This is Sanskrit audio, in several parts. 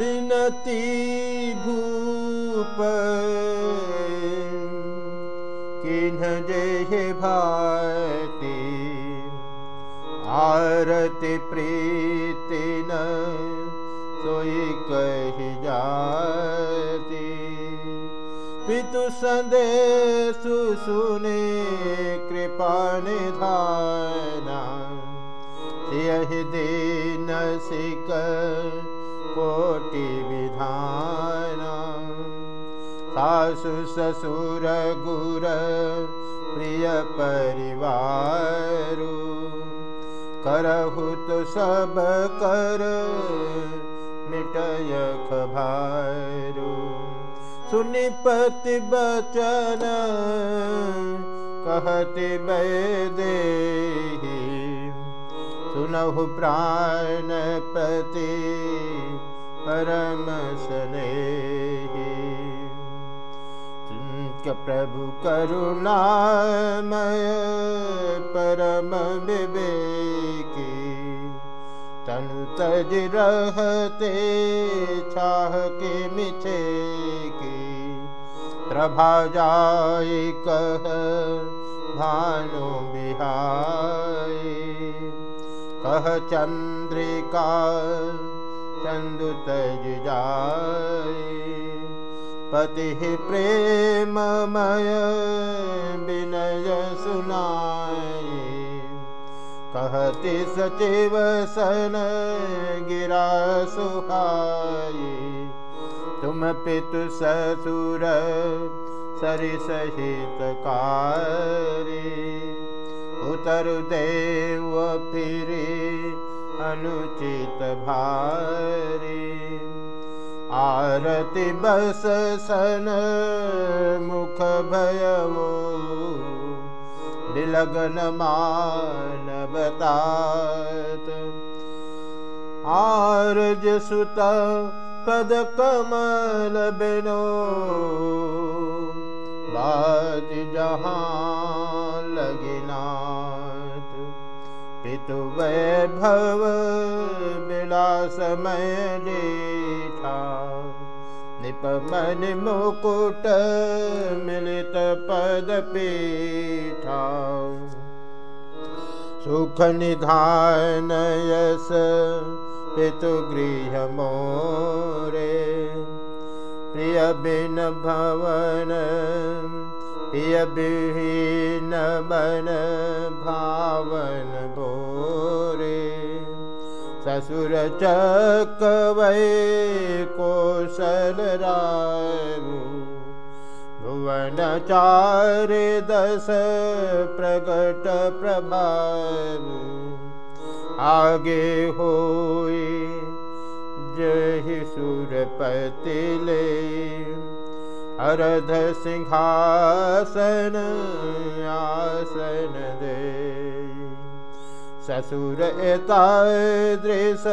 बिनती भूप किन्ह जे भाति, आरति प्रीति न सोई कही जाती। पितु संदेश सुने, कृपा निधाना यही दीन सिक कोटि विधान सासु ससुर गुर प्रिय परिवार। करहु तो सब कर मिटय खभारू। सुनिपति बचन कहते बैदे सुनहु प्राणपति परम सने प्रभु करुणामय परम विवेकी। तनु तज रहते छाह के मिछे की प्रभा जाय कह भानु बिहाई तज जाय पति प्रेममय विनय सुनाय। कहते सचिव सन गिरा सुहाई तुम पितु ससुर सरि सहित कारी उतर देव फिरी अनुचित भारी। आरती बस सन मुख आरज सुत पद कमल बिनो बाज जहाँ पितु वैभव विलासमय जेठा निपमन मुकुट मिलित पद पीठा। सुख निधान यस पितु गृह मोरे। प्रिय बिन भवन, प्रिय विहीन बन भावन बोरे ससुर चकवै कौशल भुवन चार दस प्रगट प्रभाव आगे होई जहि सुरपति ले। अरध सिंहासन आसन दे। ससुर एता दृश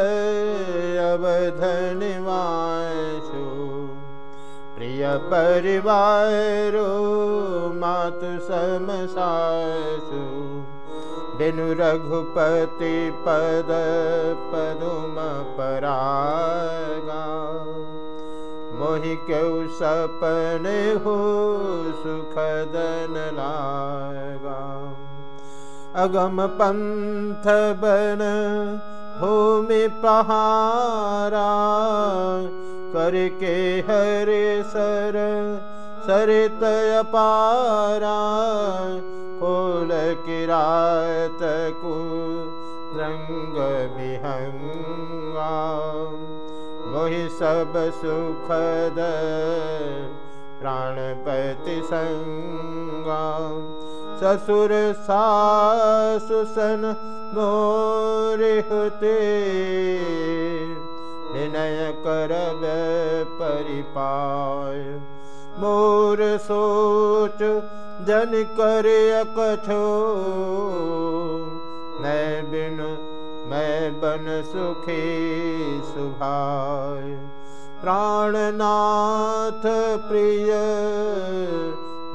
अवधन वासु प्रिय रघुपति पद पदुम परागा मोहि क्यों सपने हो सुखदन लागा अगम बन भूमि पहारा करके हरे सर सरित अपारा कोल किरात कु रंग विहंगा मोहि सब सुखद प्राणपति संगा ससुर सासुसन मोरे होते विनय करब परिपाय। मोर सोच जन करे अकछो मैं बिन मैं बन सुखी सुभाय। प्राणनाथ प्रिय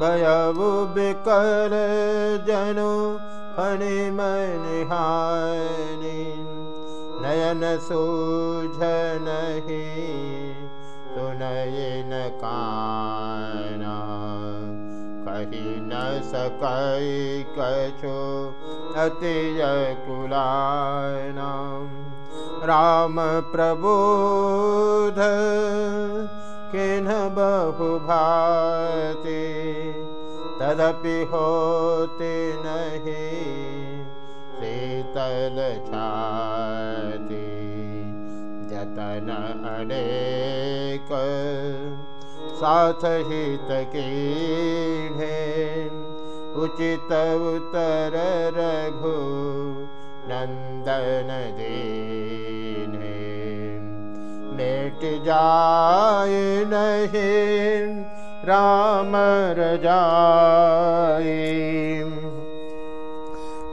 भयबु बिकर जनु फणि मनिहानि नयन सूझनहि सुनयन काना कही न सकै कछो अतिय कुलानाम् राम प्रबोध किन् बहु भाति तदपि होति नहि शीतल छाति जतन अनेक साथ हित कीढे उचित उतर रघु नन्दन दीने मेट जाय नहीं। राम रजाए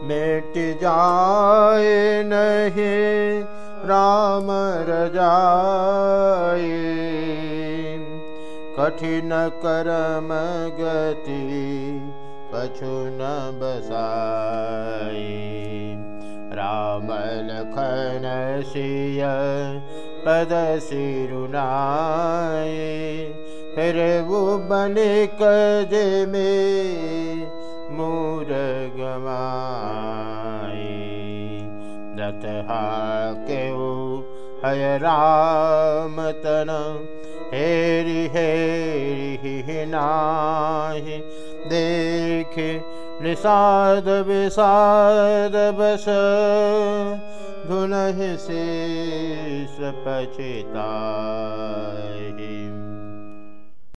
मेट जाय नहीं। राम रजाए कठिन करम गति कछु न बसाई रामल खन सिय पद सिरुनाए। फिर वो बने कजे में मूर रथ के हय राम तन हेरी हेरी नाहि। देख निषाद विषाद बस धुनहि शेष पछिता